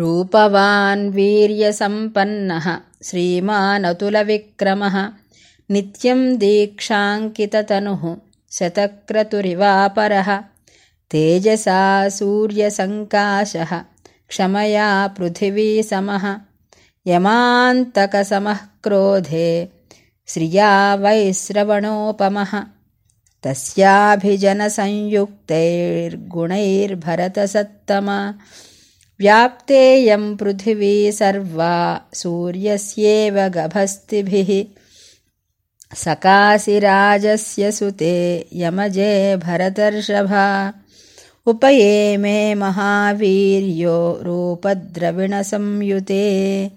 रूपवान् वीर्यसम्पन्नः श्रीमानतुलविक्रमः नित्यं दीक्षाङ्किततनुः शतक्रतुरिवापरः तेजसा सूर्यसङ्काशः क्षमया पृथिवीसमः यमान्तकसमः क्रोधे श्रिया वैश्रवणोपमः तस्याभिजनसंयुक्तैर्गुणैर्भरतसत्तम व्याप्तेयं पृथिवी सर्वा सूर्यस्येव गभस्तिभिः। सकाशिराजस्य सुते यमजे भरतर्षभा। उपये महावीर्यो रूपद्रविणसंयुते।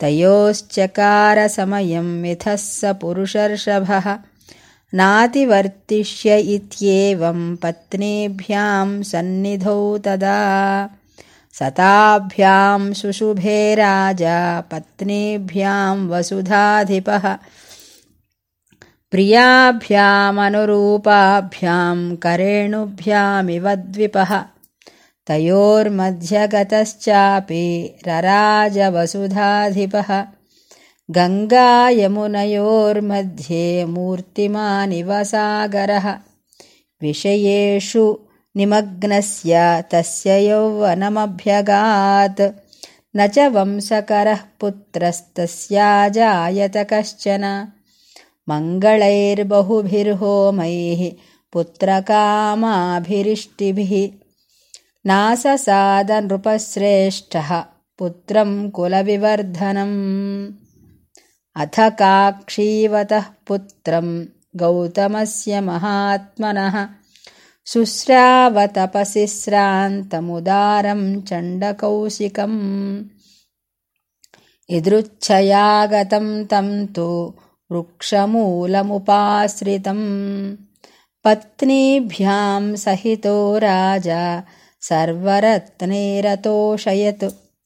तयोश्चकारसमयं मिथः स पुरुषर्षभः। नातिवर्तिष्य इत्येवं पत्नीभ्यां सन्निधौ तदा सताभ्यां शुशुभे राजा पत्नीभ्यां वसुधाधिपः। प्रियाभ्यामनुरूपाभ्यां करेणुभ्यामिव द्विपः। तयोर्मध्यगतश्चापि रराजवसुधाधिपः। गङ्गायमुनयोर्मध्ये मूर्तिमानिव सागरः। विषयेषु निमग्नस्य तस्य यौवनमभ्यगात्। न च वंशकरः पुत्रस्तस्याजायत कश्चन। मङ्गलैर्बहुभिर्होमैः पुत्रकामाभिरिष्टिभिः। नाससादनृपश्रेष्ठः पुत्रं कुलविवर्धनम्। अथ काक्षीवतः पुत्रं गौतमस्य महात्मनः शुश्रावतपसि श्रान्तमुदारं चण्डकौशिकम् यदृच्छयागतं तं तु वृक्षमूलमुपाश्रितम् पत्नीभ्यां सहितो राजा सर्वरत्नैरतोषयत्